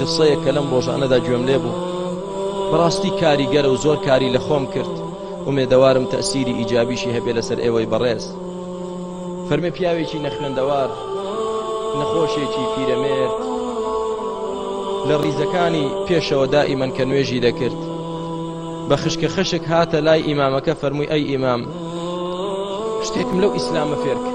قسەیە کە لەم ڕۆژانەدا گوێم لێ بوو بەڕاستی کاریگەرە و زۆر کاری لە خۆم کرد ومێدەوارم تەسیری ئیجابیشی هەبێ لەسەر ئێوەی بەڕێز فەرمی پیاوێکی نەخوێندەوار نەخۆشێکی پیرەمێرد لە ڕیزەکانی پێشەوە دائیمەن کە نوێژی دەکرد بە خشکە خشک هاتە لای ئیمامەکە فەرمووی ئەی ئیمام شتێکم لەو ئیسلامە فێرکە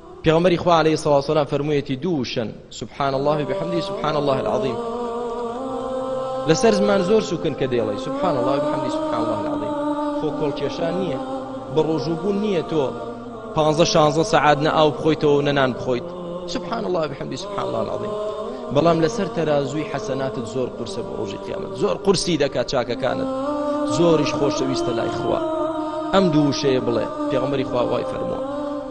پێغەمبەری خوا علیه الصلاة والسلام فەرموویەتی دوو وشەن سبحان الله وبحمده سبحان الله العظیم لەسەر زمان زۆر سوکن کە دێڵی سبحان الله وبحمده سبحان الله العظیم خۆ کۆڵکێشان نییە بە ڕۆژووبوون نییە تۆ پانزە شانزە سەعات نە ئاو بخۆیتەوە و نەنان بخۆیت سبحان الله بحمدی سبحان الله العظیم بەڵام لەسەر تەرازووی حەسەناتت زۆر قورسە بە ڕۆژی قیامەت زۆر قورسی دەکات چاکەکانت زۆریش خۆشەویستە لای خوا ئەم دوو شەیە بڵێ پێغمەری خواوای فەرمووە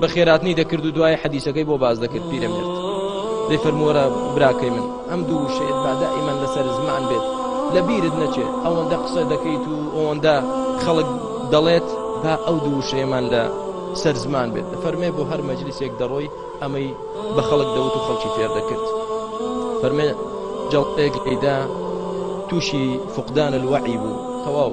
بە خێراتنی دەکرد و دوای حەدیسەکەی بۆ باز دەکرد پیرەمێرد دەی فەرمۆرە براکەی من ئەم دوو وشەیە بادا ئیمەن لەسەر زمان بێت لە بیرت نەچێت ئەوەندە قسە دەکەیت و ئەوەندە خەڵک دەڵێت با ئەو دوو وشەیەمان لە سەر زمان بێت فەرمێ بۆ هەر مەجلیسێک دەڕۆی ئەمەی بە خەڵک دەوت و خەڵکی فێر دەکرد فەرمێ جەڵتێک لەیدا تووشی فقدان الوعی بوو تەواو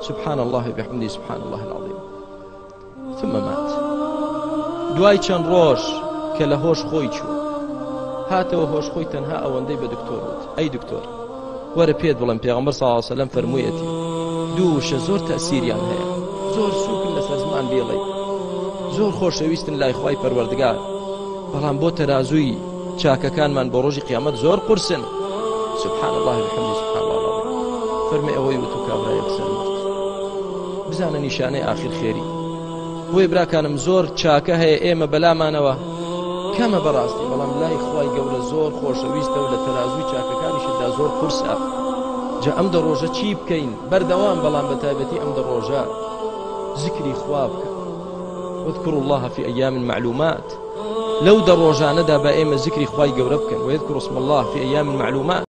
سبحان الله بحمدی سبحان الله العظیم ثم مات دوای چەند ڕۆژ کە لە هۆش خۆی چوو هاتەوە هۆش خۆی تەنها ئەوەندەی بە دکتۆر وت ئەی دکتۆر وەرە پێت بڵم پێغمبەر ساواسەلم فەرموویەتی دووشە زۆر تەسیریان هەیە زۆر سوکن لەسەر زمان بێڵێ زۆر خۆشەویستن لای خی پەروەردگار بەڵام بۆ تەرازووی چاکەکانمان بۆ ڕۆژی قیامەت زۆر قورسن سبحان الله بحمد سبحان الله فەرمی ئەوەی وتو کابرا یەکسەر بزانە نیشانەی آخر خێری بۆی براکانم زۆر چاکە هەیە ئێمە بەلامانەوە کەمە بەڕاستی بەڵام لای خی گەورە زۆر خۆشەویستە و لە تەرازوی چاکەکانیشدا زۆر قورسە جا ئەم دە ڕۆژە چی بکەین بەردەوام بەڵام بە تایبەتی ئەم دە ڕۆژە ذکری خواب وذكروا الله في أيام معلومات لو دروجانا دا بأيما ذكري خواي قوربكن ويذكر اسم الله في أيام معلومات